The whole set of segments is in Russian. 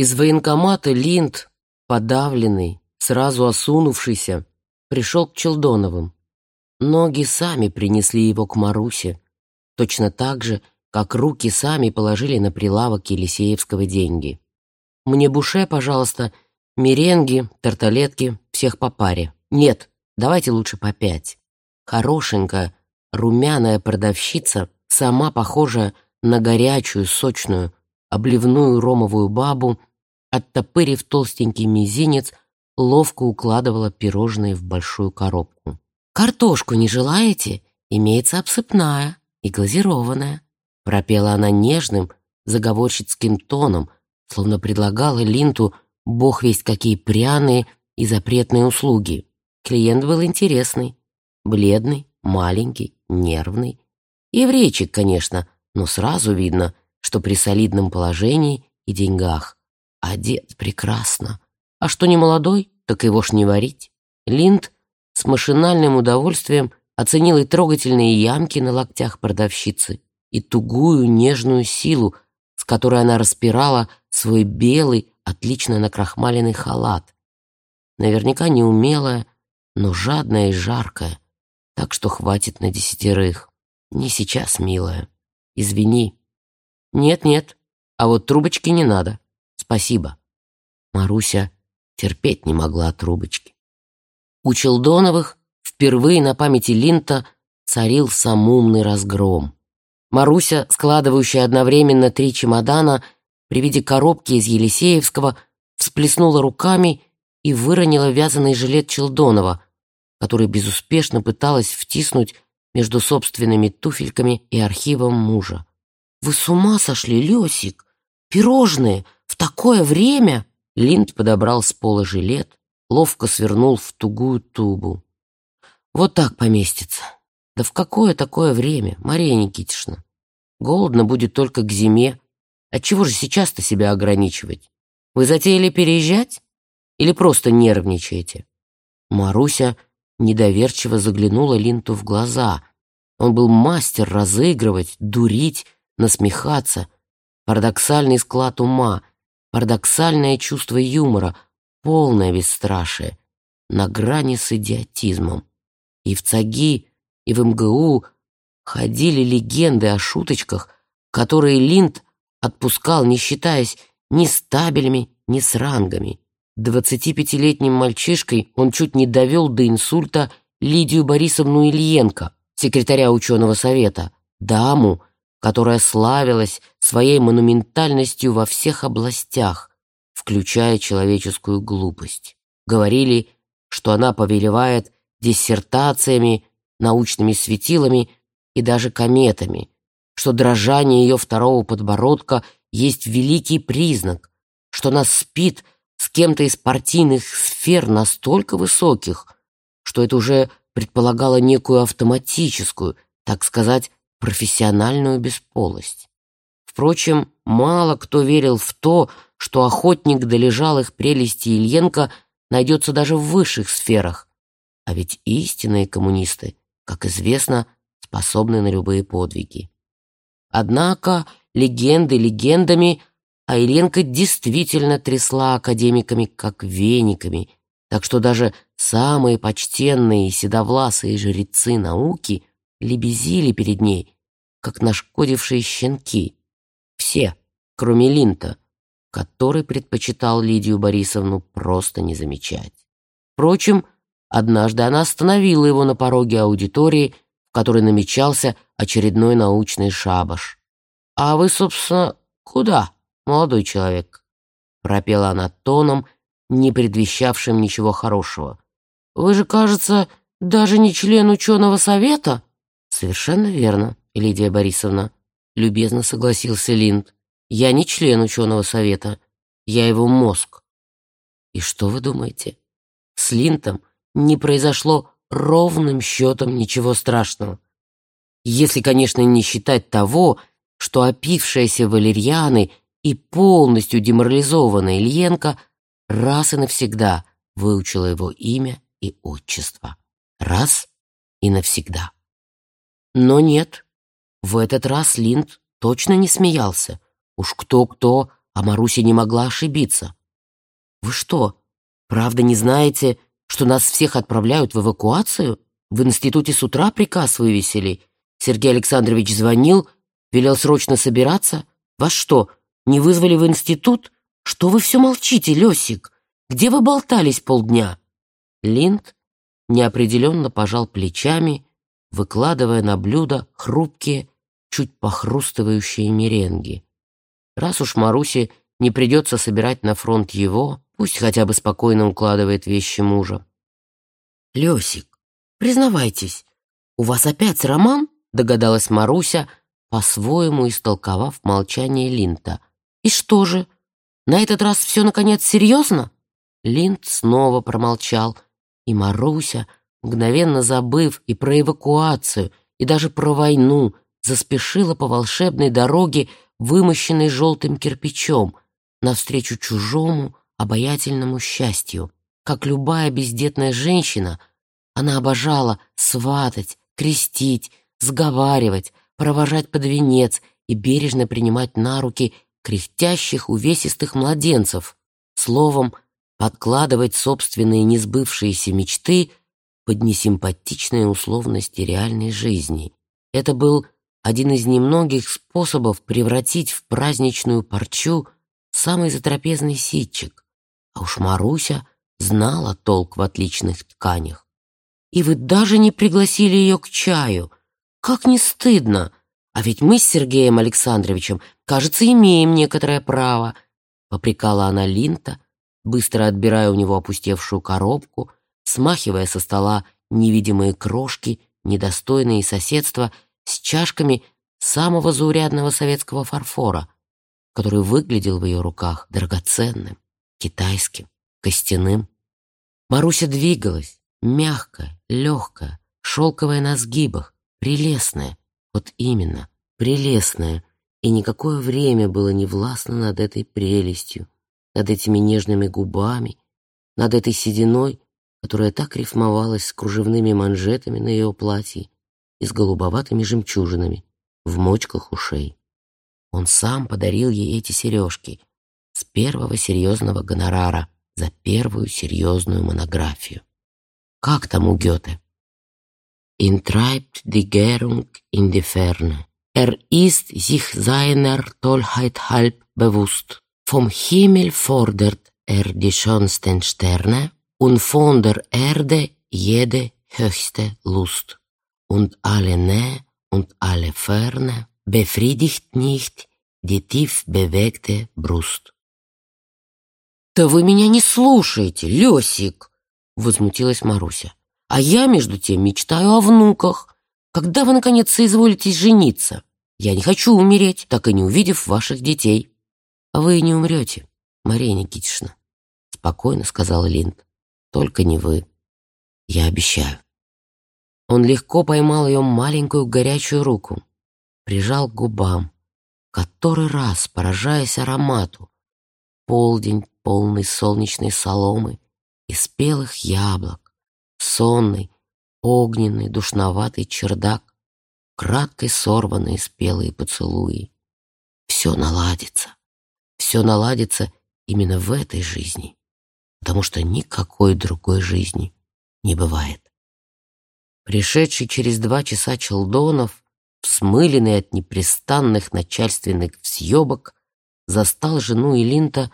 Из военкомата Линд, подавленный, сразу осунувшийся, пришел к Челдоновым. Ноги сами принесли его к Марусе, точно так же, как руки сами положили на прилавок Елисеевского деньги. «Мне буше, пожалуйста, меренги, тарталетки, всех по паре. Нет, давайте лучше по пять». Хорошенькая, румяная продавщица, сама похожая на горячую, сочную, обливную ромовую бабу, оттопырив толстенький мизинец, ловко укладывала пирожные в большую коробку. «Картошку не желаете? Имеется обсыпная и глазированная», пропела она нежным, заговорщицким тоном, словно предлагала Линту бог весть какие пряные и запретные услуги. Клиент был интересный, бледный, маленький, нервный. Еврейчик, конечно, но сразу видно, что при солидном положении и деньгах. Одет прекрасно. А что не молодой, так его ж не варить. Линд с машинальным удовольствием оценил и трогательные ямки на локтях продавщицы, и тугую нежную силу, с которой она распирала свой белый, отлично накрахмаленный халат. Наверняка неумелая, но жадная и жаркая, так что хватит на десятерых. Не сейчас, милая. Извини. Нет-нет, а вот трубочки не надо. Спасибо. Маруся терпеть не могла трубочки. У Челдоновых впервые на памяти Линта царил самумный разгром. Маруся, складывающая одновременно три чемодана, при виде коробки из Елисеевского, всплеснула руками и выронила вязаный жилет Челдонова, который безуспешно пыталась втиснуть между собственными туфельками и архивом мужа. «Вы с ума сошли, Лесик? Пирожные! В такое время!» Линд подобрал с пола жилет, ловко свернул в тугую тубу. «Вот так поместится. Да в какое такое время, Мария Никитична? Голодно будет только к зиме. Отчего же сейчас-то себя ограничивать? Вы затеяли переезжать? Или просто нервничаете?» Маруся недоверчиво заглянула Линту в глаза. Он был мастер разыгрывать, дурить, насмехаться. Парадоксальный склад ума, парадоксальное чувство юмора, полное бесстрашие, на грани с идиотизмом. И в ЦАГИ, и в МГУ ходили легенды о шуточках, которые Линд отпускал, не считаясь ни с ни с рангами. Двадцатипятилетним мальчишкой он чуть не довел до инсульта Лидию Борисовну Ильенко, секретаря ученого совета, даму, которая славилась своей монументальностью во всех областях, включая человеческую глупость. Говорили, что она повелевает диссертациями, научными светилами и даже кометами, что дрожание ее второго подбородка есть великий признак, что она спит с кем-то из партийных сфер настолько высоких, что это уже предполагало некую автоматическую, так сказать, профессиональную бесполость. Впрочем, мало кто верил в то, что охотник до лежалых прелестей Ильенко найдется даже в высших сферах. А ведь истинные коммунисты, как известно, способны на любые подвиги. Однако легенды легендами, а Ильенко действительно трясла академиками как вениками, так что даже самые почтенные седовласые жрецы науки лебезили перед ней, как нашкодившие щенки. Все, кроме Линта, который предпочитал Лидию Борисовну просто не замечать. Впрочем, однажды она остановила его на пороге аудитории, в которой намечался очередной научный шабаш. «А вы, собственно, куда, молодой человек?» пропела она тоном, не предвещавшим ничего хорошего. «Вы же, кажется, даже не член ученого совета?» «Совершенно верно, Лидия Борисовна», — любезно согласился Линд. «Я не член ученого совета, я его мозг». «И что вы думаете? С Линтом не произошло ровным счетом ничего страшного. Если, конечно, не считать того, что опившаяся валерьяны и полностью деморализованная Ильенко раз и навсегда выучила его имя и отчество. Раз и навсегда. Но нет, в этот раз Линд точно не смеялся. Уж кто-кто, а Маруся не могла ошибиться. «Вы что, правда не знаете, что нас всех отправляют в эвакуацию? В институте с утра приказ вывесили. Сергей Александрович звонил, велел срочно собираться. Вас что, не вызвали в институт? Что вы все молчите, Лесик? Где вы болтались полдня?» Линд неопределенно пожал плечами, выкладывая на блюдо хрупкие, чуть похрустывающие меренги. Раз уж Марусе не придется собирать на фронт его, пусть хотя бы спокойно укладывает вещи мужа. «Лесик, признавайтесь, у вас опять роман?» догадалась Маруся, по-своему истолковав молчание Линта. «И что же, на этот раз все, наконец, серьезно?» Линд снова промолчал, и Маруся, мгновенно забыв и про эвакуацию, и даже про войну, заспешила по волшебной дороге, вымощенной желтым кирпичом, навстречу чужому обаятельному счастью. Как любая бездетная женщина, она обожала сватать, крестить, сговаривать, провожать под венец и бережно принимать на руки кряхтящих увесистых младенцев. Словом, подкладывать собственные несбывшиеся мечты под несимпатичные условности реальной жизни. Это был один из немногих способов превратить в праздничную парчу самый затрапезный ситчик. А уж Маруся знала толк в отличных тканях. И вы даже не пригласили ее к чаю. Как не стыдно! А ведь мы с Сергеем Александровичем, кажется, имеем некоторое право. Попрекала она Линта, быстро отбирая у него опустевшую коробку, смахивая со стола невидимые крошки, недостойные соседства — с чашками самого заурядного советского фарфора, который выглядел в ее руках драгоценным, китайским, костяным. Маруся двигалась, мягкая, легкая, шелковая на сгибах, прелестная, вот именно, прелестная, и никакое время было не властно над этой прелестью, над этими нежными губами, над этой сединой, которая так рифмовалась с кружевными манжетами на ее платье и с голубоватыми жемчужинами в мочках ушей. Он сам подарил ей эти сережки с первого серьезного гонорара за первую серьезную монографию. Как там у Гёте? «In treibt die Gärung in die Ferne. Er ist sich seiner Tollheit halb bewusst. Vom Himmel fordert er die schönsten Sterne und von der Erde jede höchste Lust und alle Nähe und alle Ferne befriedigt nicht die tief bewegte Brust. «Да вы меня не слушаете, Лесик!» — возмутилась Маруся. «А я, между тем, мечтаю о внуках. Когда вы, наконец, соизволитесь жениться? Я не хочу умереть, так и не увидев ваших детей». «А вы не умрете, Мария Никитична», — спокойно сказала Линд. «Только не вы. Я обещаю». Он легко поймал ее маленькую горячую руку, прижал к губам, который раз поражаясь аромату. Полдень, полный солнечной соломы и спелых яблок, сонный, огненный, душноватый чердак, краткой сорванные спелые поцелуи. Все наладится, все наладится именно в этой жизни, потому что никакой другой жизни не бывает. Пришедший через два часа Челдонов, взмыленный от непрестанных начальственных съебок, застал жену и Линта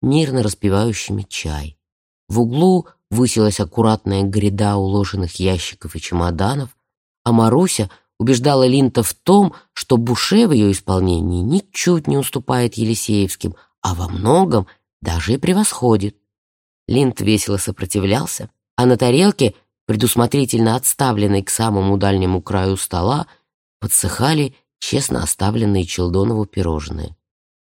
мирно распивающими чай. В углу высилась аккуратная гряда уложенных ящиков и чемоданов, а Маруся убеждала Линта в том, что Буше в ее исполнении ничуть не уступает Елисеевским, а во многом даже и превосходит. Линт весело сопротивлялся, а на тарелке — предусмотрительно отставленной к самому дальнему краю стола, подсыхали честно оставленные Челдонову пирожные.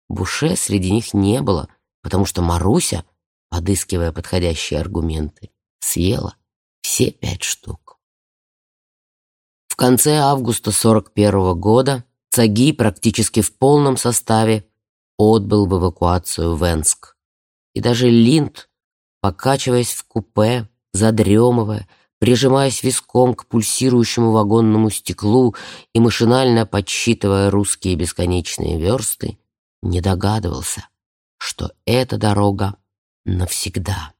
Буше среди них не было, потому что Маруся, подыскивая подходящие аргументы, съела все пять штук. В конце августа 41 -го года Цаги практически в полном составе отбыл в эвакуацию в Энск. И даже Линд, покачиваясь в купе, задремывая, прижимаясь виском к пульсирующему вагонному стеклу и машинально подсчитывая русские бесконечные версты, не догадывался, что эта дорога навсегда.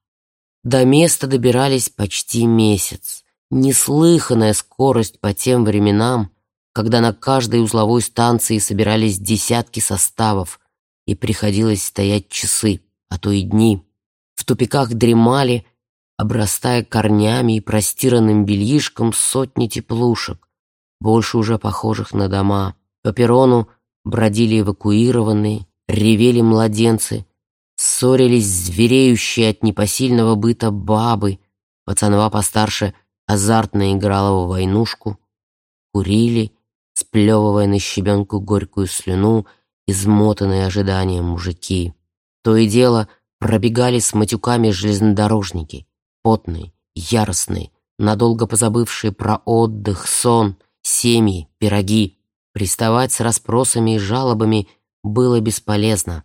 До места добирались почти месяц. Неслыханная скорость по тем временам, когда на каждой узловой станции собирались десятки составов, и приходилось стоять часы, а то и дни. В тупиках дремали, обрастая корнями и простиранным бельишком сотни теплушек, больше уже похожих на дома. По перрону бродили эвакуированные, ревели младенцы, ссорились звереющие от непосильного быта бабы, пацанова постарше азартно играла в войнушку, курили, сплевывая на щебенку горькую слюну, измотанные ожиданием мужики. То и дело пробегали с матюками железнодорожники, потные, яростные, надолго позабывшие про отдых, сон, семьи, пироги. Приставать с расспросами и жалобами было бесполезно.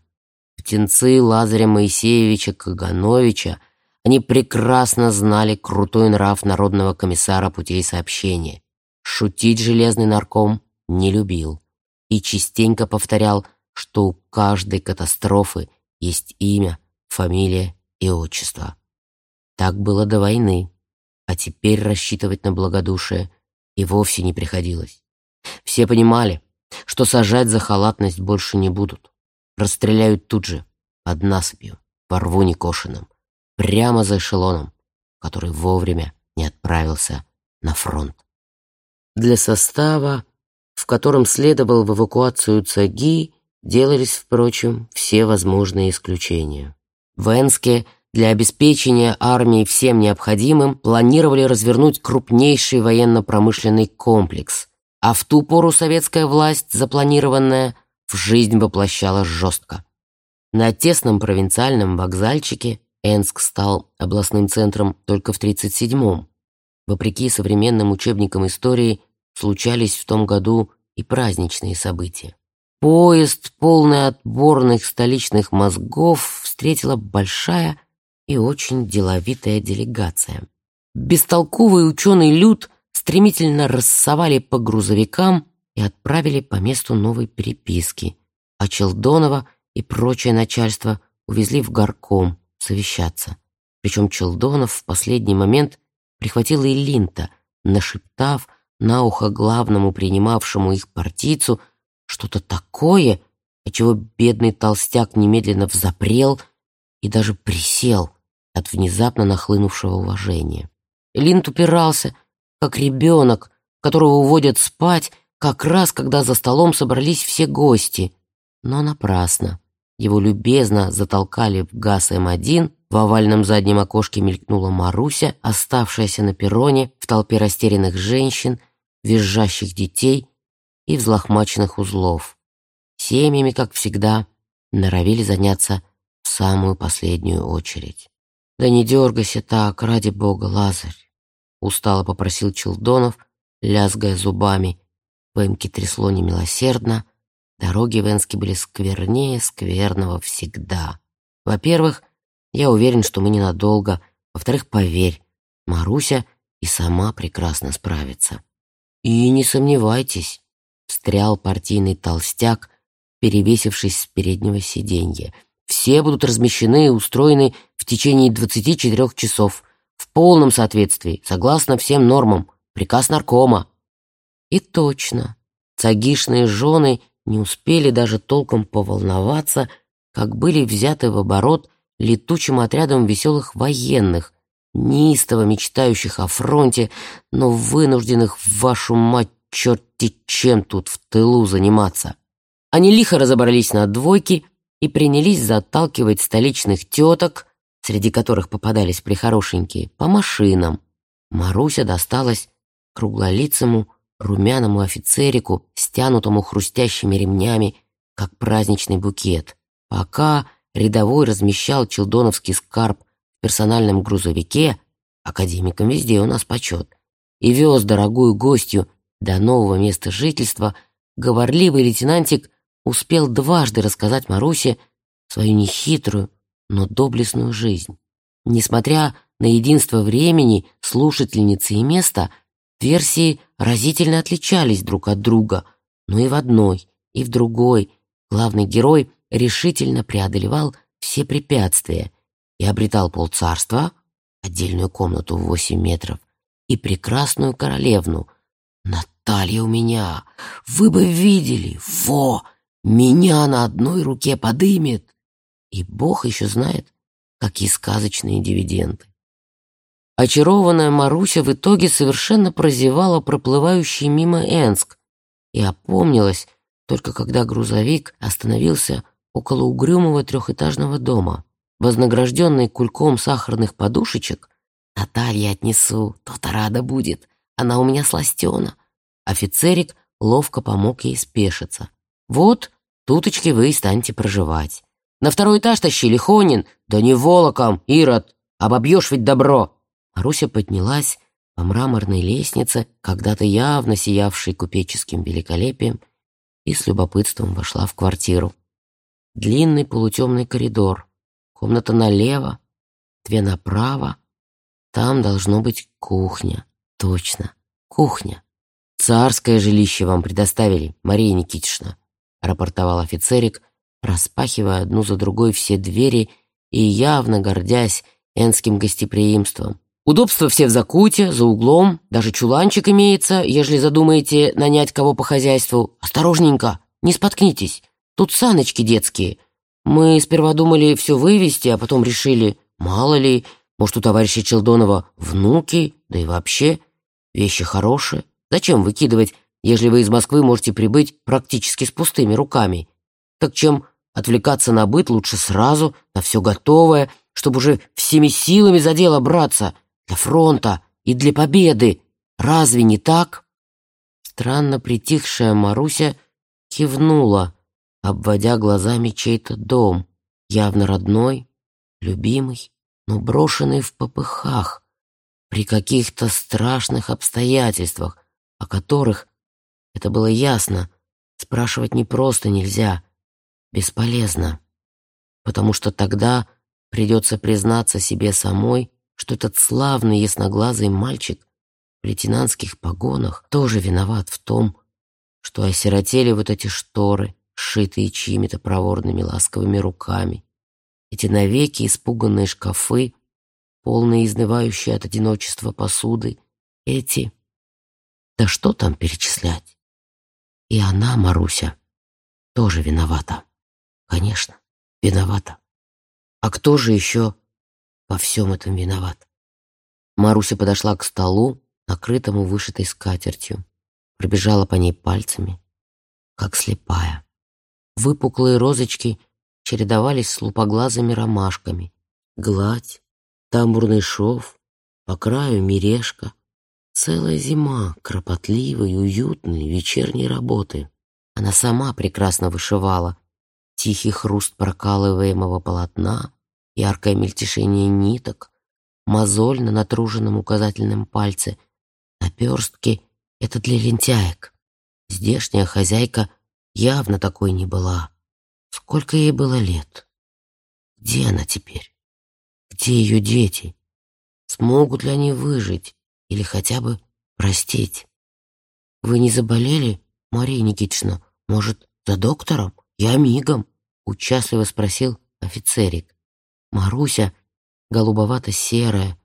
Птенцы Лазаря Моисеевича Кагановича они прекрасно знали крутой нрав народного комиссара путей сообщения. Шутить железный нарком не любил и частенько повторял, что у каждой катастрофы есть имя, фамилия и отчество. Так было до войны, а теперь рассчитывать на благодушие и вовсе не приходилось. Все понимали, что сажать за халатность больше не будут. Расстреляют тут же, под насыпью, по рву некошенным, прямо за эшелоном, который вовремя не отправился на фронт. Для состава, в котором следовал в эвакуацию ЦАГИ, делались, впрочем, все возможные исключения. В для обеспечения армии всем необходимым планировали развернуть крупнейший военно-промышленный комплекс, а в ту пору советская власть, запланированная, в жизнь воплощала жестко. На тесном провинциальном вокзальчике Энск стал областным центром только в 1937-м. Вопреки современным учебникам истории, случались в том году и праздничные события. Поезд, полный отборных столичных мозгов, встретила большая и очень деловитая делегация. Бестолковый ученый люд стремительно рассовали по грузовикам и отправили по месту новой переписки, а Челдонова и прочее начальство увезли в горком совещаться. Причем Челдонов в последний момент прихватил и Линта, нашептав на ухо главному принимавшему их партийцу что-то такое, отчего бедный толстяк немедленно взапрел и даже присел от внезапно нахлынувшего уважения. Линд упирался, как ребенок, которого уводят спать, как раз когда за столом собрались все гости. Но напрасно. Его любезно затолкали в газ М1, в овальном заднем окошке мелькнула Маруся, оставшаяся на перроне в толпе растерянных женщин, визжащих детей и взлохмаченных узлов. Семьями, как всегда, норовили заняться в самую последнюю очередь. «Да не дергайся так, ради бога, Лазарь!» Устало попросил Челдонов, лязгая зубами. Вэмки трясло немилосердно. Дороги в Энске были сквернее скверного всегда. Во-первых, я уверен, что мы ненадолго. Во-вторых, поверь, Маруся и сама прекрасно справится. И не сомневайтесь, встрял партийный толстяк, перевесившись с переднего сиденья — все будут размещены и устроены в течение 24 часов в полном соответствии, согласно всем нормам, приказ наркома. И точно, цагишные жены не успели даже толком поволноваться, как были взяты в оборот летучим отрядом веселых военных, неистово мечтающих о фронте, но вынужденных в вашу мать черти чем тут в тылу заниматься. Они лихо разобрались на двойке — и принялись заталкивать столичных теток, среди которых попадались прихорошенькие, по машинам. Маруся досталась круглолицему, румяному офицерику, стянутому хрустящими ремнями, как праздничный букет. Пока рядовой размещал челдоновский скарб в персональном грузовике, академикам везде у нас почет, и вез дорогую гостью до нового места жительства, говорливый лейтенантик успел дважды рассказать Марусе свою нехитрую, но доблестную жизнь. Несмотря на единство времени, слушательницы и места, версии разительно отличались друг от друга, но и в одной, и в другой главный герой решительно преодолевал все препятствия и обретал полцарства, отдельную комнату в восемь метров, и прекрасную королевну. Наталья у меня, вы бы видели, во, меня на одной руке подымет. И Бог еще знает, какие сказочные дивиденды. Очарованная Маруся в итоге совершенно прозевала проплывающий мимо Энск и опомнилась только когда грузовик остановился около угрюмого трехэтажного дома. Вознагражденный кульком сахарных подушечек, «Наталья отнесу, то-то рада будет, она у меня сластена». Офицерик ловко помог ей спешиться. «Вот, туточки вы и станете проживать. На второй этаж тащи, Лихонин, да не волоком, Ирод, обобьешь ведь добро». Маруся поднялась по мраморной лестнице, когда-то явно сиявшей купеческим великолепием, и с любопытством вошла в квартиру. Длинный полутемный коридор, комната налево, две направо. Там должно быть кухня. Точно, кухня. «Царское жилище вам предоставили, Мария Никитична», рапортовал офицерик, распахивая одну за другой все двери и явно гордясь энским гостеприимством. Удобства все в закуте, за углом, даже чуланчик имеется, ежели задумаете нанять кого по хозяйству. Осторожненько, не споткнитесь, тут саночки детские. Мы сперва думали все вывести, а потом решили, мало ли, может, у товарища Челдонова внуки, да и вообще, вещи хорошие. Зачем выкидывать, ежели вы из Москвы можете прибыть практически с пустыми руками? Так чем отвлекаться на быт лучше сразу, на все готовое, чтобы уже всеми силами за дело браться — для фронта и для победы. Разве не так?» Странно притихшая Маруся кивнула, обводя глазами чей-то дом, явно родной, любимый, но брошенный в попыхах, при каких-то страшных обстоятельствах, о которых, это было ясно, спрашивать не просто нельзя, бесполезно, потому что тогда придется признаться себе самой, что этот славный ясноглазый мальчик в лейтенантских погонах тоже виноват в том, что осиротели вот эти шторы, сшитые чьими-то проворными ласковыми руками, эти навеки испуганные шкафы, полные изнывающие от одиночества посуды, эти... Да что там перечислять? И она, Маруся, тоже виновата. Конечно, виновата. А кто же еще во всем этом виноват. Маруся подошла к столу, накрытому вышитой скатертью, пробежала по ней пальцами, как слепая. Выпуклые розочки чередовались с лупоглазыми ромашками. Гладь, тамбурный шов, по краю мережка. Целая зима кропотливой, уютной, вечерней работы. Она сама прекрасно вышивала. Тихий хруст прокалываемого полотна, яркое мельтешение ниток, мозоль на натруженном указательном пальце. Наперстки — это для лентяек. Здешняя хозяйка явно такой не была. Сколько ей было лет? Где она теперь? Где ее дети? Смогут ли они выжить или хотя бы простить? Вы не заболели, Мария Никитична? Может, за доктором? Я мигом, участливо спросил офицерик. Маруся, голубовато-серая,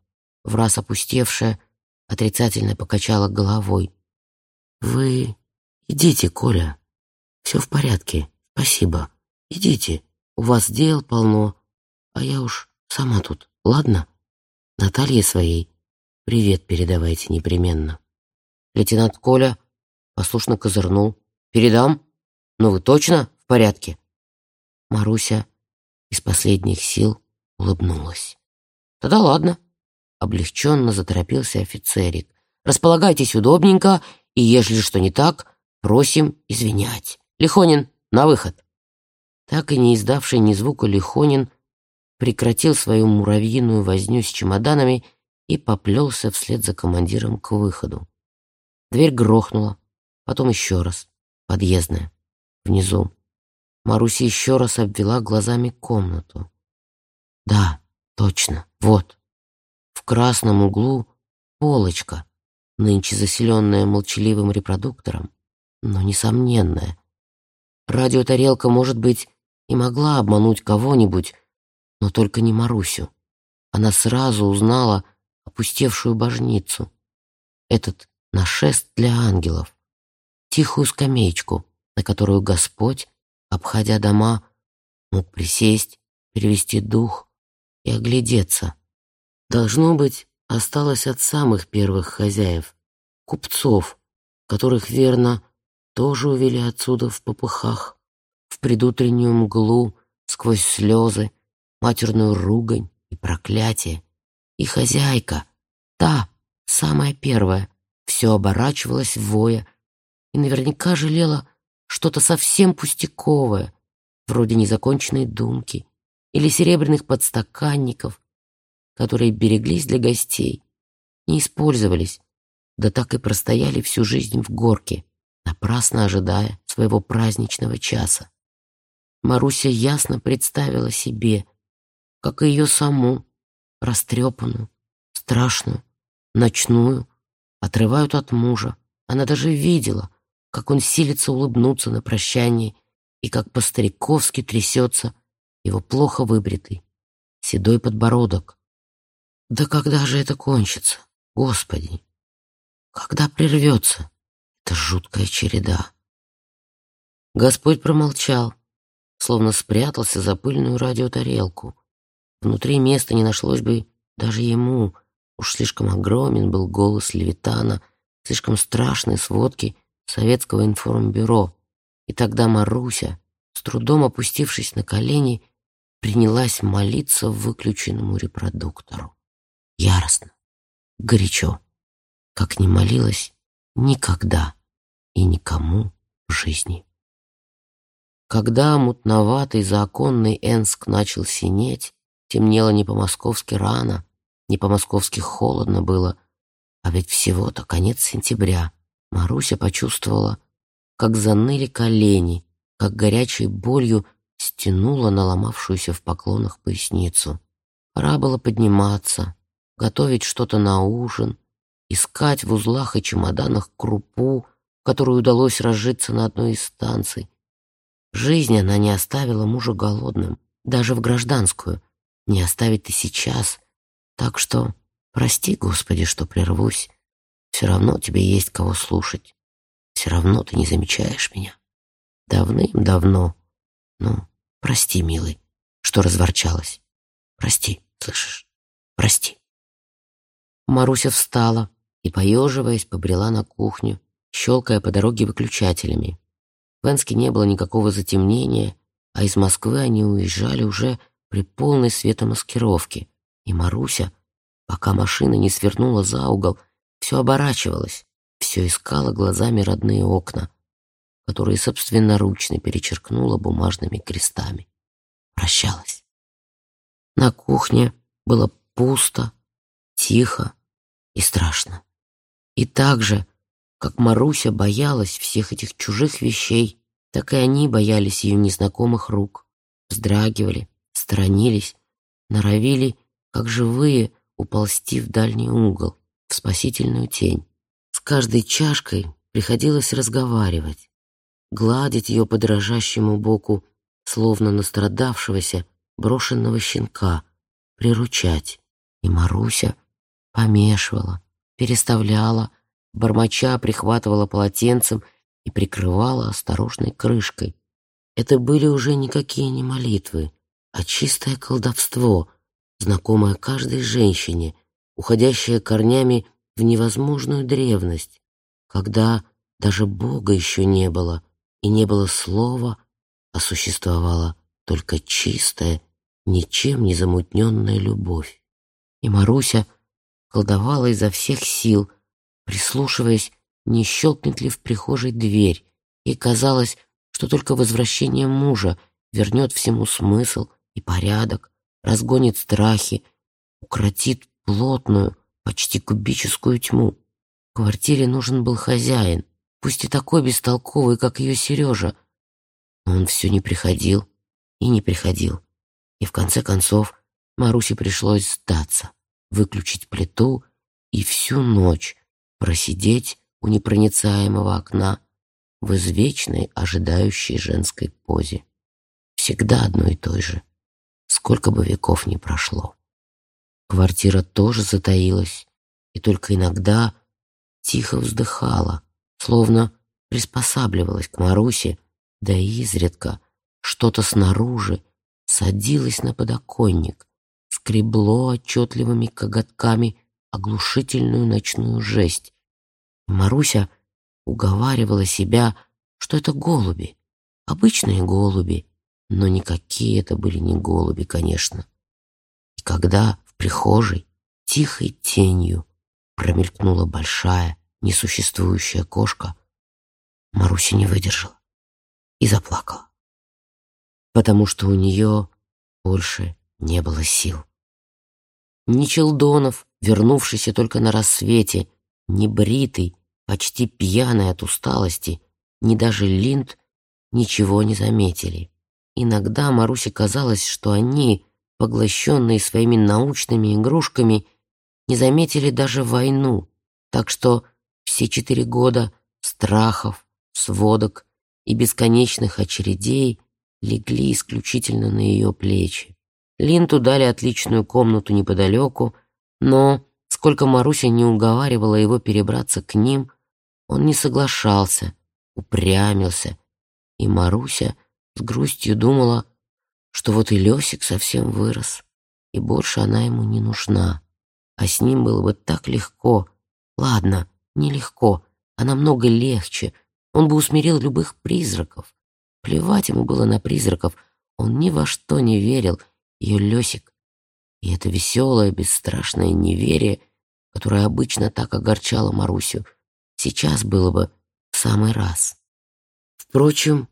враз опустевшая, отрицательно покачала головой. «Вы идите, Коля. Все в порядке. Спасибо. Идите. У вас дел полно, а я уж сама тут, ладно? Наталье своей привет передавайте непременно». Лейтенант Коля послушно козырнул. «Передам? Но вы точно в порядке?» Маруся из последних сил улыбнулась. «Тогда ладно», — облегченно заторопился офицерик. «Располагайтесь удобненько, и, ежели что не так, просим извинять. Лихонин, на выход!» Так и не издавший ни звука Лихонин прекратил свою муравьиную возню с чемоданами и поплелся вслед за командиром к выходу. Дверь грохнула, потом еще раз, подъездная, внизу. Маруся еще раз обвела глазами комнату. Да, точно, вот. В красном углу полочка, нынче заселенная молчаливым репродуктором, но несомненная. Радиотарелка, может быть, и могла обмануть кого-нибудь, но только не Марусю. Она сразу узнала опустевшую божницу. Этот нашест для ангелов. Тихую скамеечку, на которую Господь, обходя дома, мог присесть, перевести дух и оглядеться. Должно быть, осталось от самых первых хозяев, купцов, которых, верно, тоже увели отсюда в попыхах, в предутреннюю мглу, сквозь слезы, матерную ругань и проклятие. И хозяйка, та, самая первая, все оборачивалась воя и наверняка жалела что-то совсем пустяковое, вроде незаконченной думки или серебряных подстаканников, которые береглись для гостей, не использовались, да так и простояли всю жизнь в горке, напрасно ожидая своего праздничного часа. Маруся ясно представила себе, как и ее саму, растрепанную, страшную, ночную, отрывают от мужа. Она даже видела, как он силится улыбнуться на прощании и как по-стариковски трясется его плохо выбритый, седой подбородок. Да когда же это кончится, Господи? Когда прервется эта жуткая череда? Господь промолчал, словно спрятался за пыльную радиотарелку. Внутри места не нашлось бы даже ему. Уж слишком огромен был голос Левитана, слишком страшные сводки Советского информбюро. И тогда Маруся, с трудом опустившись на колени, принялась молиться выключенному репродуктору. Яростно, горячо, как не молилась никогда и никому в жизни. Когда мутноватый законный Энск начал синеть, темнело не по-московски рано, не по-московски холодно было, а ведь всего-то конец сентября. Маруся почувствовала, как заныли колени, как горячей болью стянула наломавшуюся в поклонах поясницу. Пора было подниматься, готовить что-то на ужин, искать в узлах и чемоданах крупу, которую удалось разжиться на одной из станций. Жизнь она не оставила мужа голодным, даже в гражданскую, не оставит и сейчас. Так что прости, Господи, что прервусь. Все равно тебе есть кого слушать. Все равно ты не замечаешь меня. Давным-давно. Ну, Прости, милый, что разворчалась. Прости, слышишь? Прости. Маруся встала и, поеживаясь, побрела на кухню, щелкая по дороге выключателями. В Энске не было никакого затемнения, а из Москвы они уезжали уже при полной светомаскировке. И Маруся, пока машина не свернула за угол, все оборачивалась, все искала глазами родные окна, которые собственноручно перечеркнула бумажными крестами. Прощалась. На кухне было пусто, тихо и страшно. И так же, как Маруся боялась всех этих чужих вещей, так и они боялись ее незнакомых рук, вздрагивали, сторонились, норовили, как живые, уползти в дальний угол, в спасительную тень. С каждой чашкой приходилось разговаривать, гладить ее по дрожащему боку, словно настрадавшегося, брошенного щенка, приручать. И Маруся помешивала, переставляла, бормоча прихватывала полотенцем и прикрывала осторожной крышкой. Это были уже никакие не молитвы, а чистое колдовство, знакомое каждой женщине, уходящее корнями в невозможную древность, когда даже Бога еще не было, и не было слова, а существовала только чистая, ничем не замутненная любовь. И Маруся колдовала изо всех сил, прислушиваясь, не щелкнет ли в прихожей дверь, и казалось, что только возвращение мужа вернет всему смысл и порядок, разгонит страхи, укротит плотную, почти кубическую тьму. В квартире нужен был хозяин, пусть и такой бестолковый, как ее Сережа. Но он все не приходил и не приходил. И в конце концов Марусе пришлось сдаться, выключить плиту и всю ночь просидеть у непроницаемого окна в извечной ожидающей женской позе. Всегда одной и той же, сколько бы веков ни прошло. Квартира тоже затаилась, и только иногда тихо вздыхала, словно приспосабливалась к Марусе, да и изредка что-то снаружи садилось на подоконник, скребло отчетливыми коготками оглушительную ночную жесть. Маруся уговаривала себя, что это голуби, обычные голуби, но никакие это были не голуби, конечно. И когда в прихожей тихой тенью промелькнула большая, несуществующая кошка, Маруся не выдержала и заплакала, потому что у нее больше не было сил. Ни Челдонов, вернувшийся только на рассвете, ни бритый, почти пьяный от усталости, ни даже Линд ничего не заметили. Иногда Марусе казалось, что они, поглощенные своими научными игрушками, не заметили даже войну, так что все четыре года страхов, сводок и бесконечных очередей легли исключительно на ее плечи. Линту дали отличную комнату неподалеку, но, сколько Маруся не уговаривала его перебраться к ним, он не соглашался, упрямился, и Маруся с грустью думала, что вот и Лёсик совсем вырос, и больше она ему не нужна, а с ним было бы так легко. Ладно, нелегко, а намного легче. Он бы усмирил любых призраков. Плевать ему было на призраков, он ни во что не верил, ее Лёсик. И это веселое, бесстрашное неверие, которое обычно так огорчало Марусю, сейчас было бы в самый раз. Впрочем,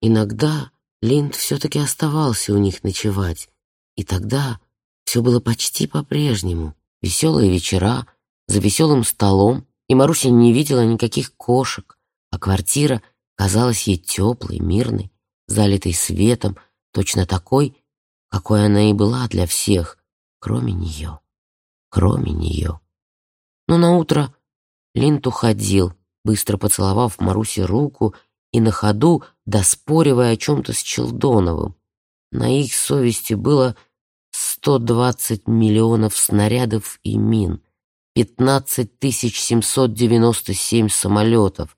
Иногда Линд все-таки оставался у них ночевать, и тогда все было почти по-прежнему. Веселые вечера, за веселым столом, и Маруся не видела никаких кошек, а квартира казалась ей теплой, мирной, залитой светом, точно такой, какой она и была для всех, кроме нее, кроме нее. Но на утро Линд уходил, быстро поцеловав Марусе руку и на ходу доспоривая о чем-то с Челдоновым. На их совести было 120 миллионов снарядов и мин, 15 797 самолетов,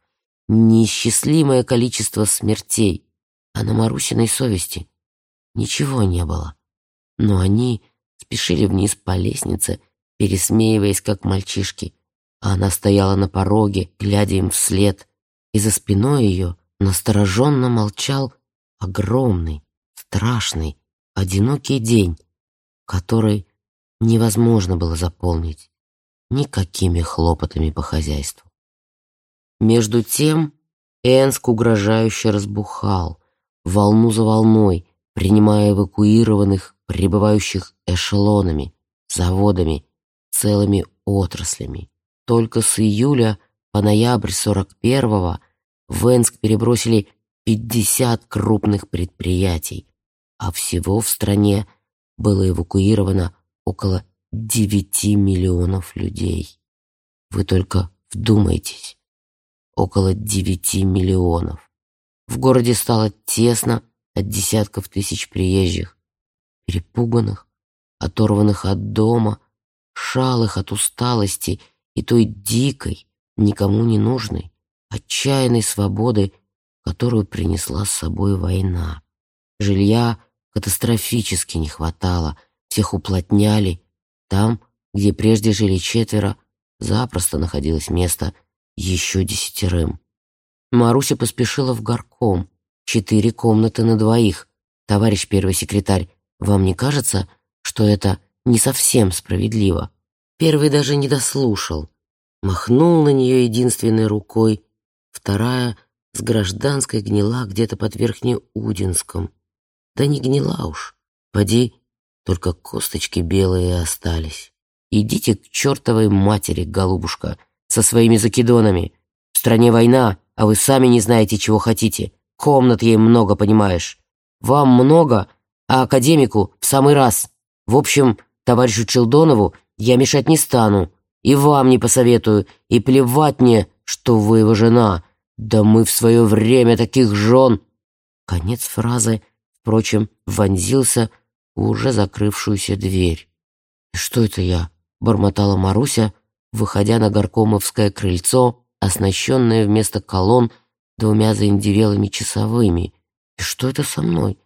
неисчислимое количество смертей, а на Марусиной совести ничего не было. Но они спешили вниз по лестнице, пересмеиваясь, как мальчишки, а она стояла на пороге, глядя им вслед, и за спиной ее настороженно молчал огромный, страшный, одинокий день, который невозможно было заполнить никакими хлопотами по хозяйству. Между тем Энск угрожающе разбухал, волну за волной, принимая эвакуированных, прибывающих эшелонами, заводами, целыми отраслями. Только с июля по ноябрь 41-го в Энск перебросили 50 крупных предприятий, а всего в стране было эвакуировано около 9 миллионов людей. Вы только вдумайтесь. Около 9 миллионов. В городе стало тесно от десятков тысяч приезжих, перепуганных, оторванных от дома, шалых от усталости и той дикой, никому не нужной, отчаянной свободы, которую принесла с собой война. Жилья катастрофически не хватало, всех уплотняли. Там, где прежде жили четверо, запросто находилось место еще десятерым. Маруся поспешила в горком. Четыре комнаты на двоих. Товарищ первый секретарь, вам не кажется, что это не совсем справедливо? Первый даже не дослушал. Махнул на нее единственной рукой вторая с гражданской гнила где-то под Верхнеудинском. Да не гнила уж, поди, только косточки белые остались. Идите к чертовой матери, голубушка, со своими закидонами. В стране война, а вы сами не знаете, чего хотите. Комнат ей много, понимаешь. Вам много, а академику в самый раз. В общем, товарищу Челдонову я мешать не стану, и вам не посоветую, и плевать мне, что вы его жена. Да мы в свое время таких жен...» Конец фразы, впрочем, вонзился в уже закрывшуюся дверь. «И что это я?» — бормотала Маруся, выходя на горкомовское крыльцо, оснащенное вместо колонн двумя заиндевелыми часовыми. «И что это со мной?»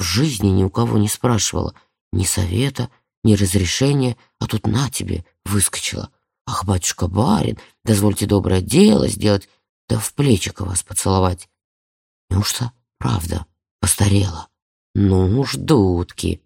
В жизни ни у кого не спрашивала. Ни совета, ни разрешения, а тут на тебе выскочила. Ах, батюшка-барин, дозвольте доброе дело сделать, да в плечико вас поцеловать. Неужто правда постарела? Ну уж дудки.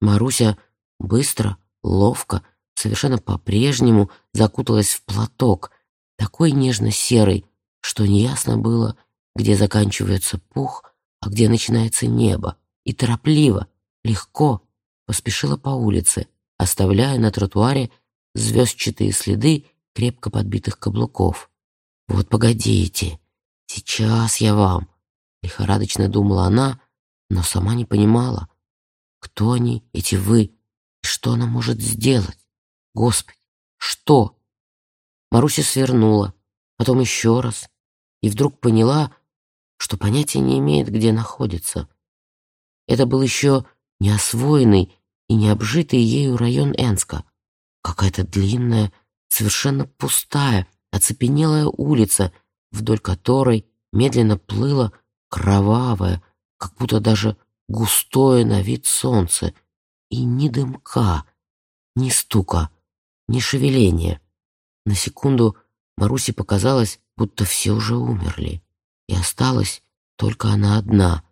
Маруся быстро, ловко, совершенно по-прежнему закуталась в платок, такой нежно-серый, что неясно было, где заканчивается пух, а где начинается небо, и торопливо, легко поспешила по улице, оставляя на тротуаре звездчатые следы крепко подбитых каблуков. «Вот погодите, сейчас я вам», — лихорадочно думала она, но сама не понимала, кто они, эти вы, и что она может сделать. Господи, что? Маруся свернула, потом еще раз, и вдруг поняла, что понятия не имеет, где находится. Это был еще неосвоенный и необжитый ею район Энска. Какая-то длинная, совершенно пустая, оцепенелая улица, вдоль которой медленно плыло кровавое, как будто даже густое на вид солнце, и ни дымка, ни стука, ни шевеления. На секунду Марусе показалось, будто все уже умерли, и осталась только она одна,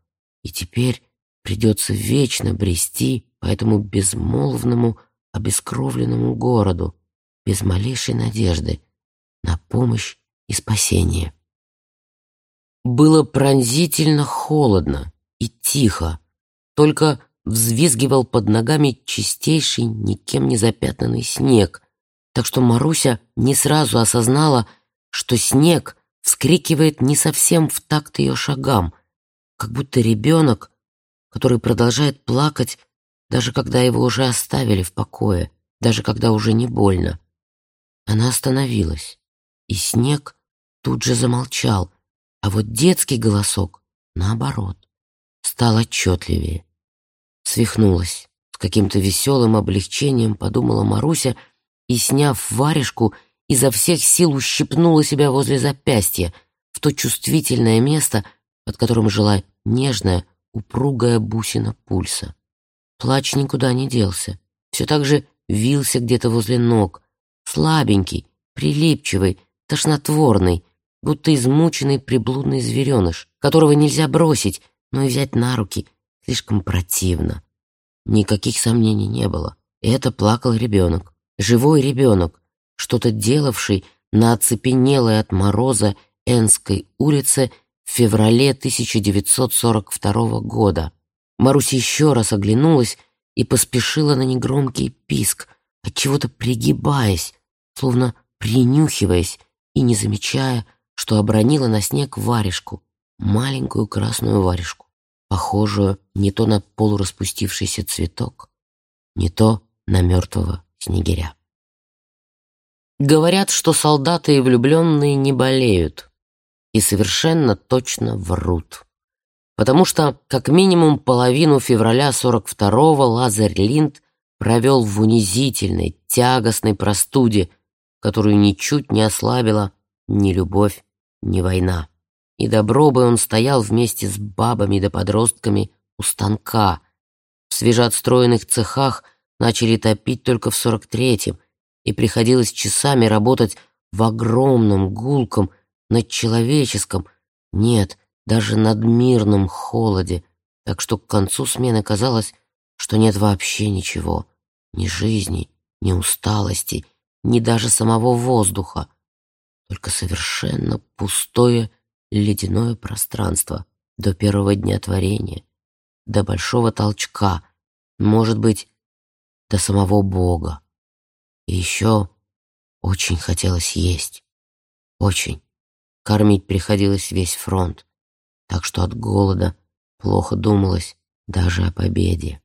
и теперь придется вечно брести по этому безмолвному, обескровленному городу, без малейшей надежды на помощь и спасение. Было пронзительно холодно и тихо, только взвизгивал под ногами чистейший, никем не запятнанный снег, так что Маруся не сразу осознала, что снег вскрикивает не совсем в такт ее шагам, как будто ребенок, который продолжает плакать, даже когда его уже оставили в покое, даже когда уже не больно. Она остановилась, и снег тут же замолчал, а вот детский голосок, наоборот, стал отчетливее. Свихнулась, с каким-то веселым облегчением подумала Маруся и, сняв варежку, изо всех сил ущипнула себя возле запястья, в то чувствительное место, под которым жила нежная, упругая бусина пульса. Плач никуда не делся, все так же вился где-то возле ног, слабенький, прилипчивый, тошнотворный, будто измученный приблудный звереныш, которого нельзя бросить, но и взять на руки слишком противно. Никаких сомнений не было. Это плакал ребенок, живой ребенок, что-то делавший на оцепенелой от мороза Энской улице в феврале 1942 года. Маруся еще раз оглянулась и поспешила на негромкий писк, от чего то пригибаясь, словно принюхиваясь и не замечая, что обронила на снег варежку, маленькую красную варежку, похожую не то на полураспустившийся цветок, не то на мертвого снегиря. Говорят, что солдаты и влюбленные не болеют, и совершенно точно врут. Потому что как минимум половину февраля 42-го Лазарь Линд провел в унизительной, тягостной простуде, которую ничуть не ослабила ни любовь, ни война. И добро бы он стоял вместе с бабами да подростками у станка. В свежеотстроенных цехах начали топить только в 43-м, и приходилось часами работать в огромном, гулком, надчеловеческом, нет, даже надмирном холоде, так что к концу смены казалось, что нет вообще ничего, ни жизни, ни усталости, ни даже самого воздуха, только совершенно пустое ледяное пространство до первого дня творения, до большого толчка, может быть, до самого Бога. И еще очень хотелось есть. Очень. Кормить приходилось весь фронт, так что от голода плохо думалось даже о победе.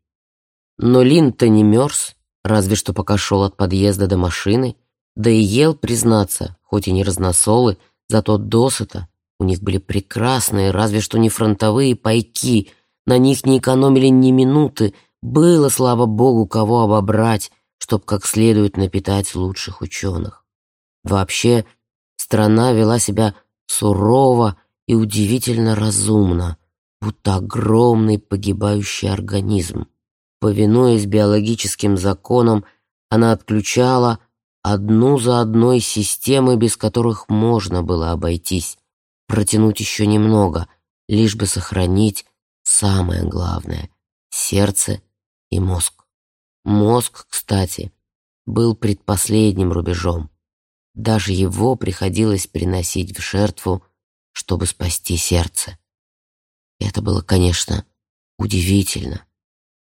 Но Лин-то не мерз, разве что пока шел от подъезда до машины, да и ел, признаться, хоть и не разносолы, зато досыта. У них были прекрасные, разве что не фронтовые пайки, на них не экономили ни минуты, было, слава богу, кого обобрать, чтоб как следует напитать лучших ученых. Вообще, страна вела себя сурово и удивительно разумно, будто огромный погибающий организм. Повинуясь биологическим законам, она отключала одну за одной системы, без которых можно было обойтись, протянуть еще немного, лишь бы сохранить самое главное — сердце и мозг. Мозг, кстати, был предпоследним рубежом. Даже его приходилось приносить в жертву, чтобы спасти сердце. Это было, конечно, удивительно,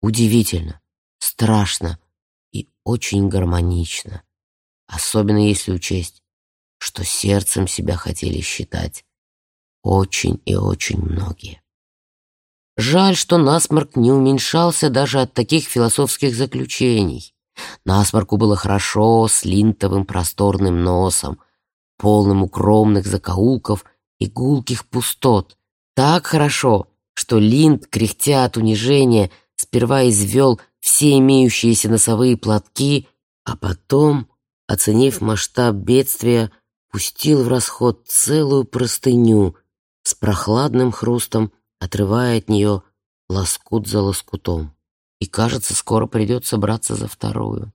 удивительно, страшно и очень гармонично, особенно если учесть, что сердцем себя хотели считать очень и очень многие. Жаль, что насморк не уменьшался даже от таких философских заключений. Насморку было хорошо с линтовым просторным носом, полным укромных закоулков и гулких пустот. Так хорошо, что Линд, кряхтя от унижения, сперва извел все имеющиеся носовые платки, а потом, оценив масштаб бедствия, пустил в расход целую простыню с прохладным хрустом отрывая от нее лоскут за лоскутом. И, кажется, скоро придется браться за вторую.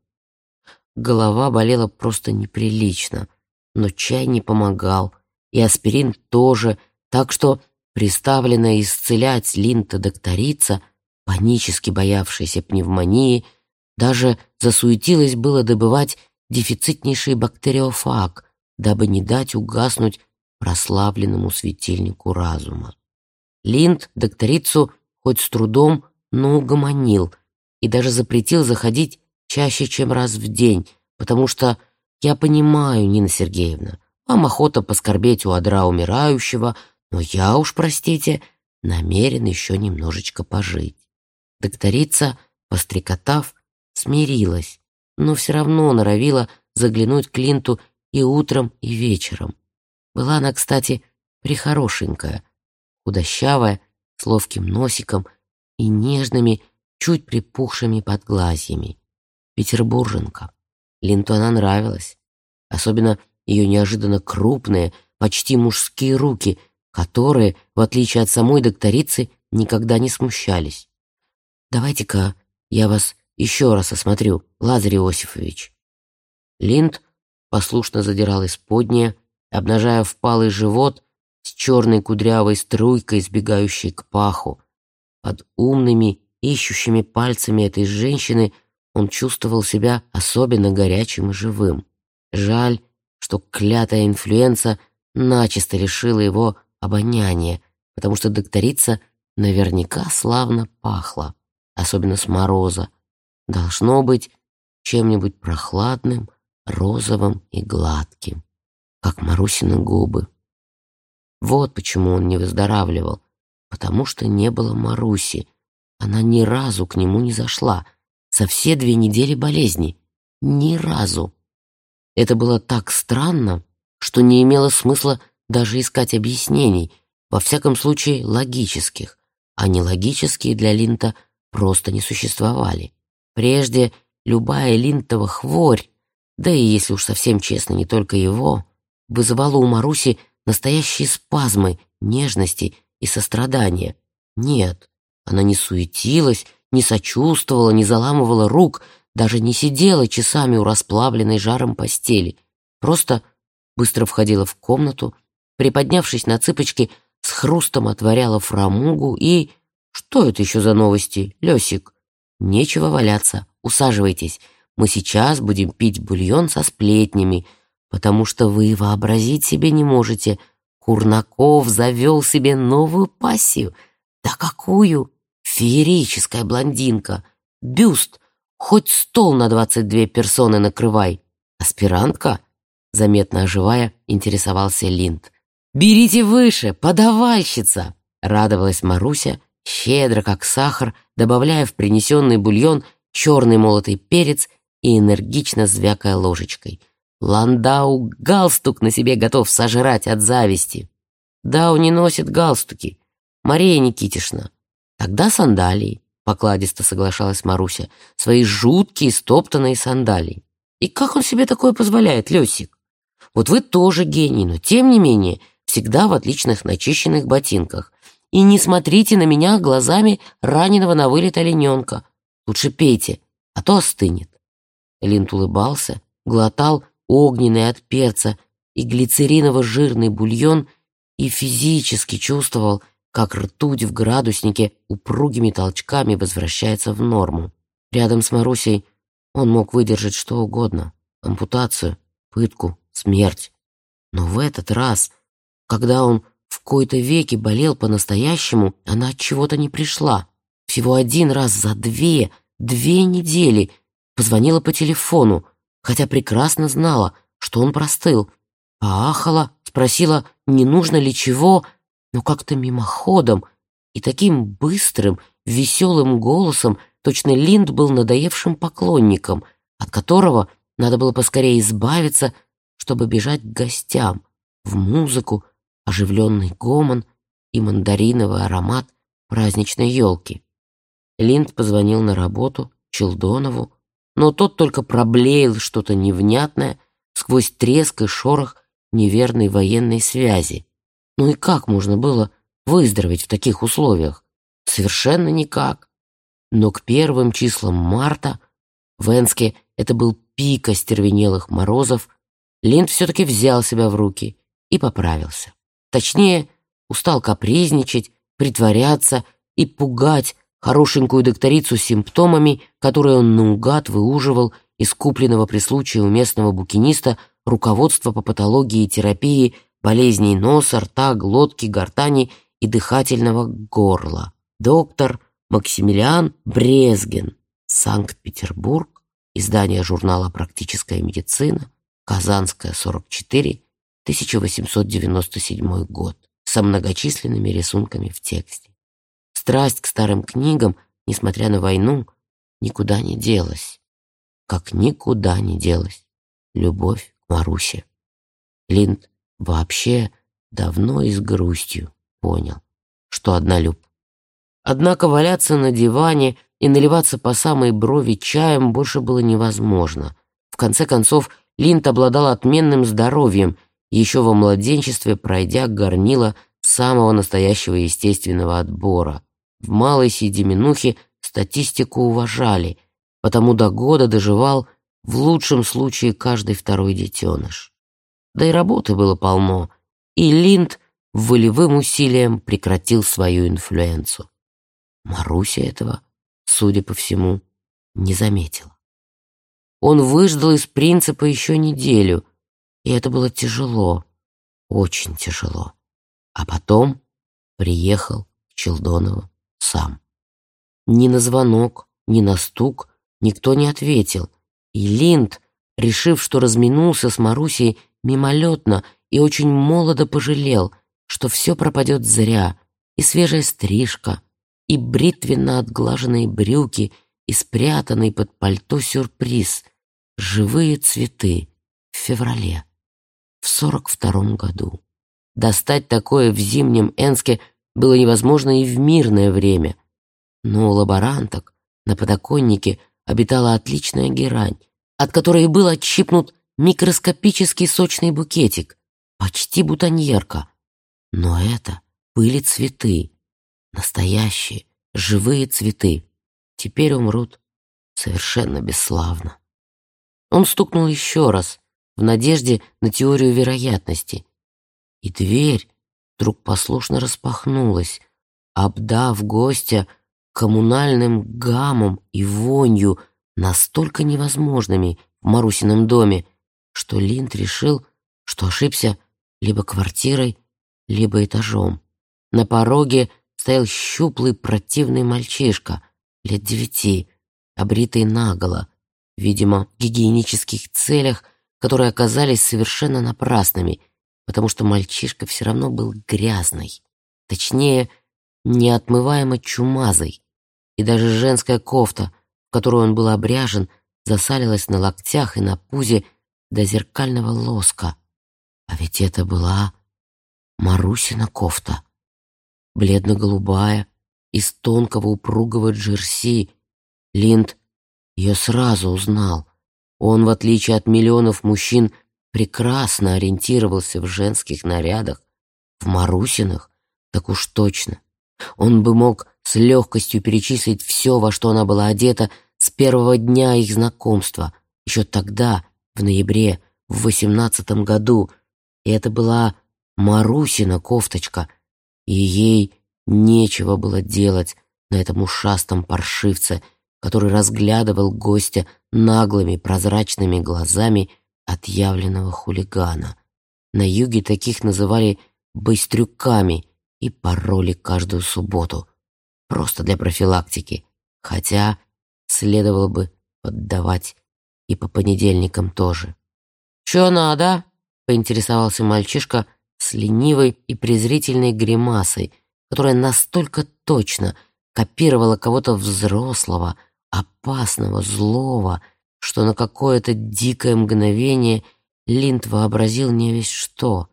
Голова болела просто неприлично, но чай не помогал, и аспирин тоже, так что приставленная исцелять Линта-докторица, панически боявшаяся пневмонии, даже засуетилась было добывать дефицитнейший бактериофаг, дабы не дать угаснуть прославленному светильнику разума. Линд докторицу хоть с трудом, но угомонил и даже запретил заходить чаще, чем раз в день, потому что я понимаю, Нина Сергеевна, вам охота поскорбеть у одра умирающего, но я уж, простите, намерен еще немножечко пожить. Докторица, пострекотав, смирилась, но все равно норовила заглянуть к Линту и утром, и вечером. Была она, кстати, прихорошенькая, худощавая, с ловким носиком и нежными, чуть припухшими подглазьями. Петербурженка. Линту она нравилась. Особенно ее неожиданно крупные, почти мужские руки, которые, в отличие от самой докторицы, никогда не смущались. «Давайте-ка я вас еще раз осмотрю, Лазарь Иосифович». Линд послушно задирал исподнее, обнажая впалый живот с черной кудрявой струйкой, сбегающей к паху. Под умными, ищущими пальцами этой женщины он чувствовал себя особенно горячим и живым. Жаль, что клятая инфлюенса начисто лишила его обоняния, потому что докторица наверняка славно пахла, особенно с мороза. Должно быть чем-нибудь прохладным, розовым и гладким, как Марусины губы. Вот почему он не выздоравливал. Потому что не было Маруси. Она ни разу к нему не зашла. За все две недели болезни. Ни разу. Это было так странно, что не имело смысла даже искать объяснений, во всяком случае логических, а нелогические для Линта просто не существовали. Прежде любая Линтова хворь, да и если уж совсем честно, не только его, вызывала у Маруси настоящие спазмы нежности и сострадания. Нет, она не суетилась, не сочувствовала, не заламывала рук, даже не сидела часами у расплавленной жаром постели. Просто быстро входила в комнату, приподнявшись на цыпочки, с хрустом отворяла фрамугу и... Что это еще за новости, Лесик? Нечего валяться, усаживайтесь. Мы сейчас будем пить бульон со сплетнями — потому что вы вообразить себе не можете. Курнаков завел себе новую пассию. Да какую? Феерическая блондинка. Бюст. Хоть стол на двадцать две персоны накрывай. Аспирантка? Заметно оживая, интересовался Линд. «Берите выше, подавальщица!» Радовалась Маруся, щедро, как сахар, добавляя в принесенный бульон черный молотый перец и энергично звякая ложечкой. Ландау галстук на себе готов сожрать от зависти. Дау не носит галстуки. Мария Никитишна. Тогда сандалии. Покладисто соглашалась Маруся, свои жуткие стоптанные сандалии. И как он себе такое позволяет, Лёсик? Вот вы тоже гений, но тем не менее всегда в отличных начищенных ботинках. И не смотрите на меня глазами раненого на вылет олененка. Лучше пейте, а то остынет. Линд улыбался, глотал огненный от перца и глицериново-жирный бульон и физически чувствовал, как ртуть в градуснике упругими толчками возвращается в норму. Рядом с Марусей он мог выдержать что угодно — ампутацию, пытку, смерть. Но в этот раз, когда он в кои-то веки болел по-настоящему, она от чего-то не пришла. Всего один раз за две, две недели позвонила по телефону, хотя прекрасно знала, что он простыл. Поахала, спросила, не нужно ли чего, но как-то мимоходом и таким быстрым, веселым голосом точно Линд был надоевшим поклонником, от которого надо было поскорее избавиться, чтобы бежать к гостям, в музыку, оживленный гомон и мандариновый аромат праздничной елки. Линд позвонил на работу Челдонову, но тот только проблеял что-то невнятное сквозь треск и шорох неверной военной связи. Ну и как можно было выздороветь в таких условиях? Совершенно никак. Но к первым числам марта в Энске это был пик остервенелых морозов, Линд все-таки взял себя в руки и поправился. Точнее, устал капризничать, притворяться и пугать хорошенькую докторицу симптомами, которые он наугад выуживал из купленного при случае у местного букиниста руководства по патологии и терапии болезней носа, рта, глотки, гортани и дыхательного горла. Доктор Максимилиан Брезген, Санкт-Петербург, издание журнала «Практическая медицина», Казанская, 44, 1897 год, со многочисленными рисунками в тексте. Страсть к старым книгам, несмотря на войну, никуда не делась. Как никуда не делась любовь к Марусе. Линд вообще давно и с грустью понял, что однолюб. Однако валяться на диване и наливаться по самой брови чаем больше было невозможно. В конце концов, Линд обладал отменным здоровьем, еще во младенчестве пройдя горнило самого настоящего естественного отбора. В малой Седеменухе статистику уважали, потому до года доживал в лучшем случае каждый второй детеныш. Да и работы было полно, и Линд волевым усилием прекратил свою инфлюенцию. Маруся этого, судя по всему, не заметила. Он выждал из принципа еще неделю, и это было тяжело, очень тяжело. А потом приехал к Челдонову сам. Ни на звонок, ни на стук никто не ответил, и Линд, решив, что разминулся с Марусей мимолетно и очень молодо пожалел, что все пропадет зря, и свежая стрижка, и бритвенно отглаженные брюки, и спрятанный под пальто сюрприз — живые цветы в феврале, в сорок втором году. Достать такое в зимнем Энске было невозможно и в мирное время. Но у лаборанток на подоконнике обитала отличная герань, от которой был отщипнут микроскопический сочный букетик, почти бутоньерка. Но это были цветы, настоящие, живые цветы. Теперь умрут совершенно бесславно. Он стукнул еще раз, в надежде на теорию вероятности. И дверь вдруг послушно распахнулась, обдав гостя коммунальным гамом и вонью, настолько невозможными в Марусином доме, что Линд решил, что ошибся либо квартирой, либо этажом. На пороге стоял щуплый противный мальчишка, лет девяти, обритый наголо, видимо, в гигиенических целях, которые оказались совершенно напрасными, потому что мальчишка все равно был грязный, точнее, неотмываемо чумазый, и даже женская кофта, в которую он был обряжен, засалилась на локтях и на пузе до зеркального лоска. А ведь это была Марусина кофта, бледно-голубая, из тонкого упругого джерси. Линд ее сразу узнал. Он, в отличие от миллионов мужчин, прекрасно ориентировался в женских нарядах, в Марусинах, так уж точно. Он бы мог с легкостью перечислить все, во что она была одета с первого дня их знакомства, еще тогда, в ноябре, в восемнадцатом году. И это была Марусина кофточка, и ей нечего было делать на этом ушастом паршивце, который разглядывал гостя наглыми прозрачными глазами отъявленного хулигана. На юге таких называли «быстрюками» и пароли каждую субботу. Просто для профилактики. Хотя следовало бы поддавать и по понедельникам тоже. «Чё надо?» — поинтересовался мальчишка с ленивой и презрительной гримасой, которая настолько точно копировала кого-то взрослого, опасного, злого, что на какое-то дикое мгновение Линд вообразил не весь что.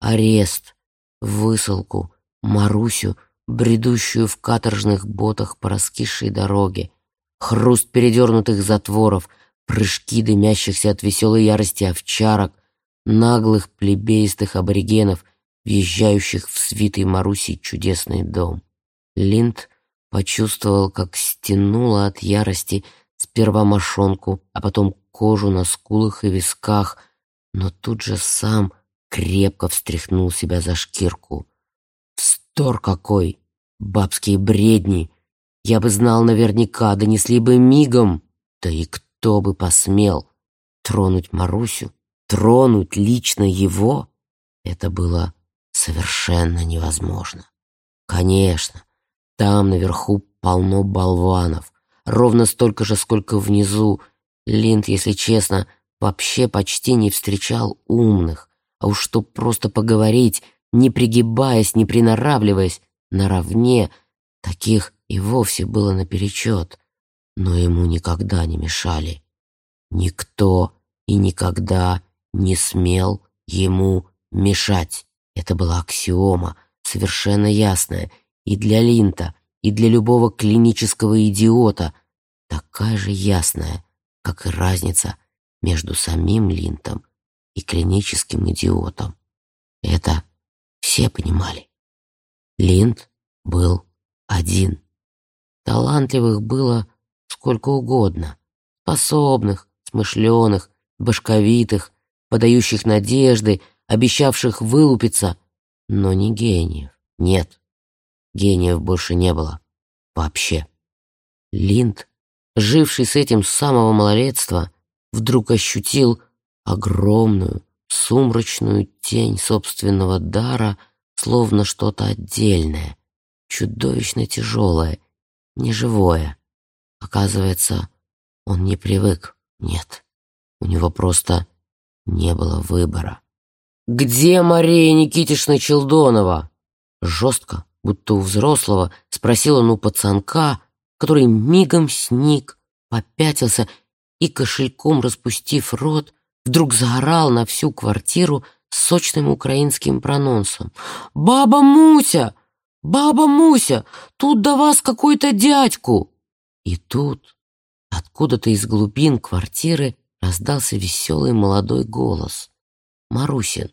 Арест, высылку, Марусю, бредущую в каторжных ботах по раскисшей дороге, хруст передернутых затворов, прыжки дымящихся от веселой ярости овчарок, наглых плебеистых аборигенов, въезжающих в свитый Маруси чудесный дом. Линд почувствовал, как стянуло от ярости Сперва мошонку, а потом кожу на скулах и висках, но тут же сам крепко встряхнул себя за шкирку. Встор какой! Бабские бредни! Я бы знал наверняка, донесли бы мигом. Да и кто бы посмел тронуть Марусю, тронуть лично его? Это было совершенно невозможно. Конечно, там наверху полно болванов, ровно столько же, сколько внизу. Линд, если честно, вообще почти не встречал умных, а уж чтоб просто поговорить, не пригибаясь, не приноравливаясь, наравне, таких и вовсе было наперечет, но ему никогда не мешали. Никто и никогда не смел ему мешать. Это была аксиома, совершенно ясная, и для Линта, и для любого клинического идиота такая же ясная, как и разница между самим Линтом и клиническим идиотом. Это все понимали. Линд был один. Талантливых было сколько угодно. Способных, смышленых, башковитых, подающих надежды, обещавших вылупиться, но не гениев. Нет, Гениев больше не было. Вообще. Линд, живший с этим с самого малолетства, вдруг ощутил огромную, сумрачную тень собственного дара, словно что-то отдельное, чудовищно тяжелое, неживое. Оказывается, он не привык, нет. У него просто не было выбора. «Где Мария Никитична Челдонова?» Жестко, будто у взрослого, спросил он у пацанка, который мигом сник, попятился и, кошельком распустив рот, вдруг заорал на всю квартиру с сочным украинским прононсом. «Баба Муся! Баба Муся! Тут до вас какой-то дядьку!» И тут, откуда-то из глубин квартиры, раздался веселый молодой голос. Марусин.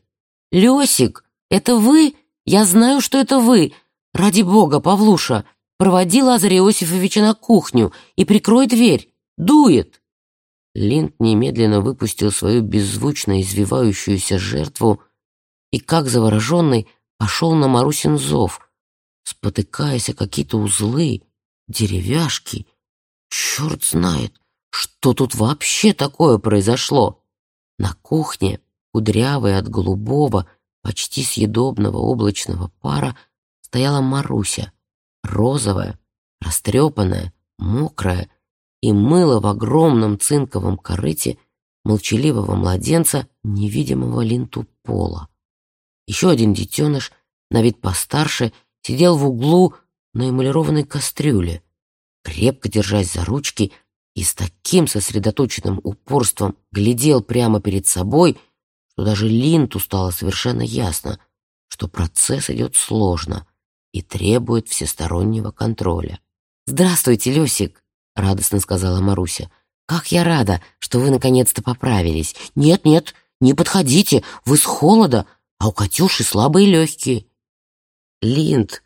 «Лесик, это вы? Я знаю, что это вы. «Ради бога, Павлуша, проводи Лазаря Иосифовича на кухню и прикрой дверь. Дует!» Линд немедленно выпустил свою беззвучно извивающуюся жертву и, как завороженный, пошел на Марусин зов, спотыкаясь о какие-то узлы, деревяшки. Черт знает, что тут вообще такое произошло. На кухне, кудрявая от голубого, почти съедобного облачного пара, стояла Маруся, розовая, растрепанная, мокрая, и мыла в огромном цинковом корыте молчаливого младенца, невидимого линту пола. Еще один детеныш, на вид постарше, сидел в углу на эмалированной кастрюле, крепко держась за ручки и с таким сосредоточенным упорством глядел прямо перед собой, что даже Линту стало совершенно ясно, что процесс идет сложно, и требует всестороннего контроля. «Здравствуйте, Лёсик!» — радостно сказала Маруся. «Как я рада, что вы наконец-то поправились! Нет-нет, не подходите, вы с холода, а у Катюши слабые легкие!» Линд,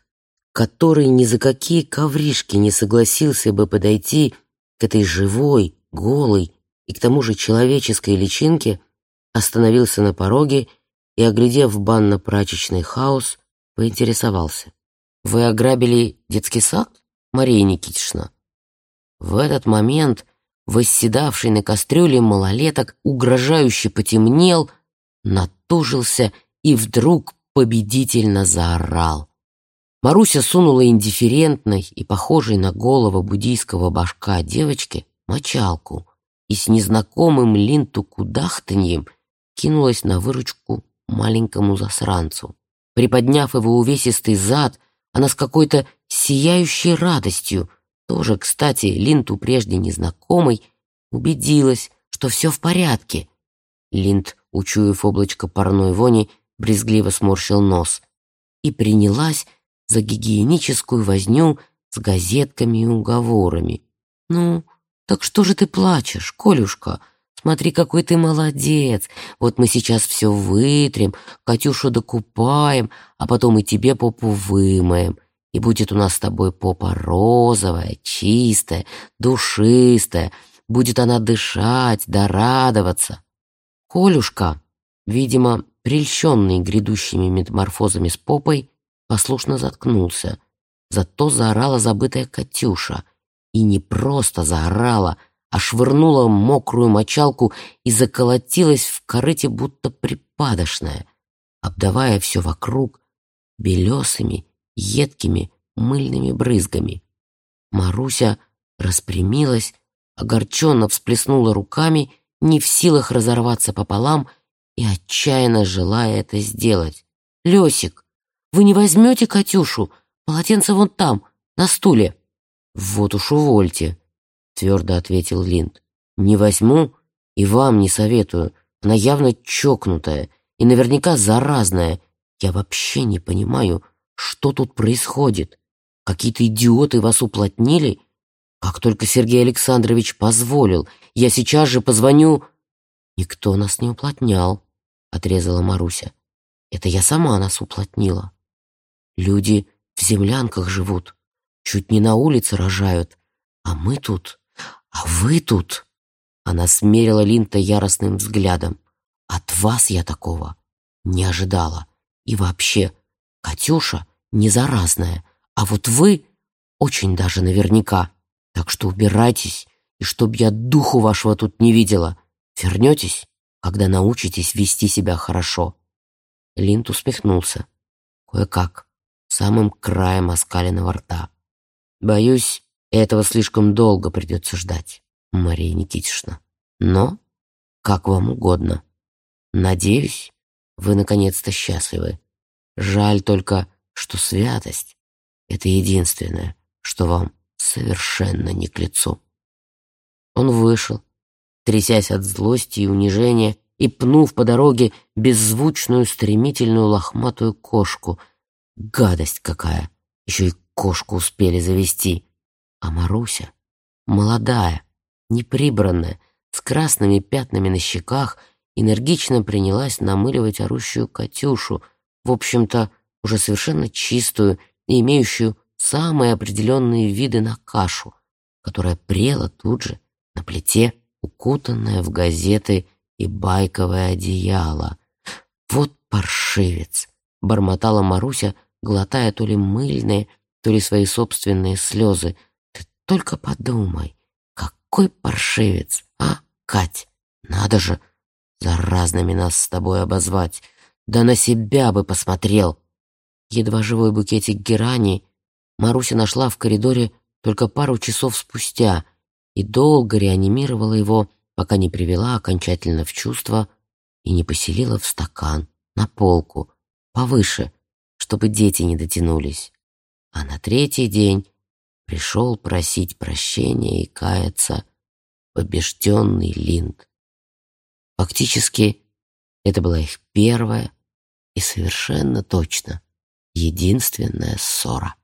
который ни за какие ковришки не согласился бы подойти к этой живой, голой и к тому же человеческой личинке, остановился на пороге и, оглядев банно-прачечный хаос, поинтересовался. «Вы ограбили детский сад, Мария Никитична?» В этот момент восседавший на кастрюле малолеток угрожающе потемнел, натужился и вдруг победительно заорал. Маруся сунула индифферентной и похожей на голову буддийского башка девочке мочалку и с незнакомым линту кудахтаньем кинулась на выручку маленькому засранцу. Приподняв его увесистый зад, она с какой-то сияющей радостью, тоже, кстати, Линту прежде незнакомой, убедилась, что все в порядке. Линд, учуяв облачко парной вони, брезгливо сморщил нос и принялась за гигиеническую возню с газетками и уговорами. «Ну, так что же ты плачешь, Колюшка? Смотри, какой ты молодец. Вот мы сейчас все вытрем, Катюшу докупаем, а потом и тебе попу вымоем. И будет у нас с тобой попа розовая, чистая, душистая. Будет она дышать да радоваться. Колюшка, видимо, прельщенный грядущими метаморфозами с попой, послушно заткнулся. Зато заорала забытая Катюша. И не просто заорала — а швырнула мокрую мочалку и заколотилась в корыте, будто припадочная, обдавая все вокруг белесыми, едкими мыльными брызгами. Маруся распрямилась, огорченно всплеснула руками, не в силах разорваться пополам и отчаянно желая это сделать. «Лесик, вы не возьмете Катюшу? Полотенце вон там, на стуле». «Вот уж увольте», твердо ответил Линд. «Не возьму и вам не советую. Она явно чокнутая и наверняка заразная. Я вообще не понимаю, что тут происходит. Какие-то идиоты вас уплотнили? Как только Сергей Александрович позволил, я сейчас же позвоню...» «Никто нас не уплотнял», — отрезала Маруся. «Это я сама нас уплотнила. Люди в землянках живут, чуть не на улице рожают, а мы тут «А вы тут...» Она смерила Линта яростным взглядом. «От вас я такого не ожидала. И вообще, Катюша не заразная, а вот вы очень даже наверняка. Так что убирайтесь, и чтоб я духу вашего тут не видела. Вернетесь, когда научитесь вести себя хорошо». Линд усмехнулся. Кое-как, самым краем оскаленного рта. «Боюсь, этого слишком долго придется ждать, Мария Никитична. Но, как вам угодно. Надеюсь, вы наконец-то счастливы. Жаль только, что святость — это единственное, что вам совершенно не к лицу. Он вышел, трясясь от злости и унижения, и пнув по дороге беззвучную стремительную лохматую кошку. Гадость какая! Еще и кошку успели завести. А Маруся, молодая, неприбранная, с красными пятнами на щеках, энергично принялась намыливать орущую Катюшу, в общем-то, уже совершенно чистую и имеющую самые определенные виды на кашу, которая прела тут же на плите, укутанная в газеты и байковое одеяло. «Вот паршивец!» — бормотала Маруся, глотая то ли мыльные, то ли свои собственные слезы — только подумай, какой паршивец, а, Кать? Надо же, за разными нас с тобой обозвать. Да на себя бы посмотрел. Едва живой букетик герани Маруся нашла в коридоре только пару часов спустя и долго реанимировала его, пока не привела окончательно в чувство и не поселила в стакан, на полку, повыше, чтобы дети не дотянулись. А на третий день пришел просить прощения и каяться побежденный Линд. Фактически, это была их первая и совершенно точно единственная ссора.